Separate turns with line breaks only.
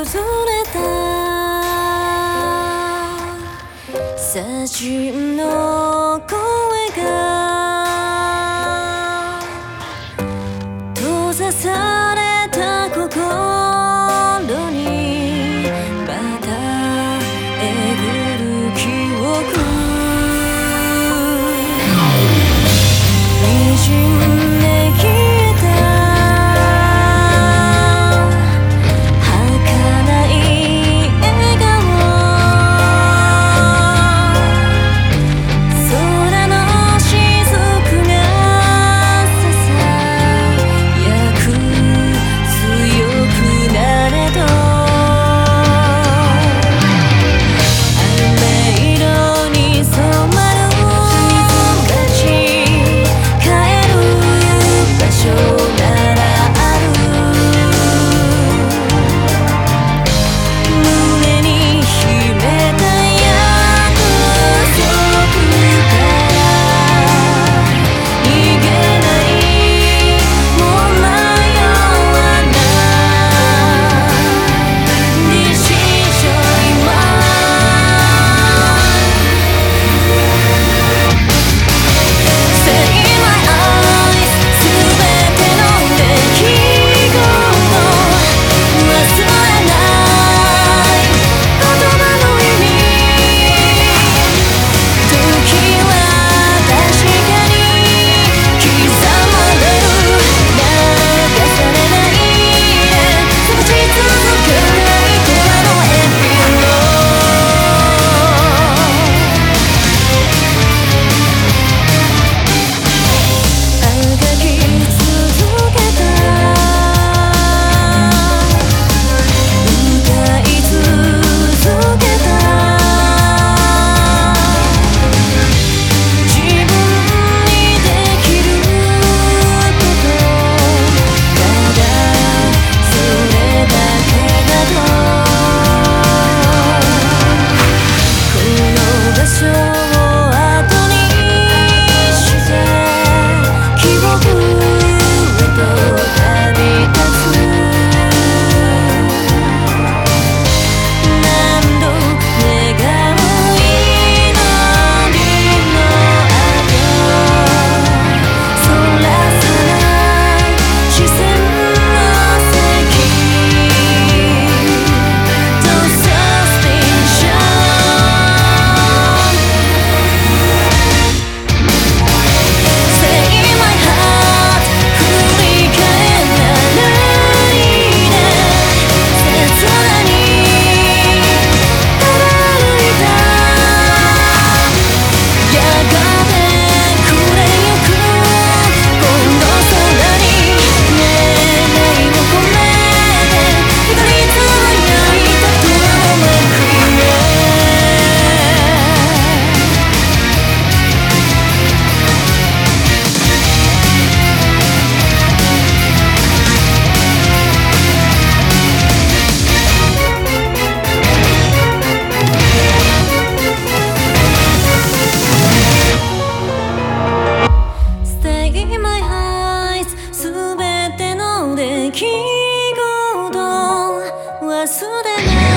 崩れた。砂塵の声が閉ざされ出来事忘れない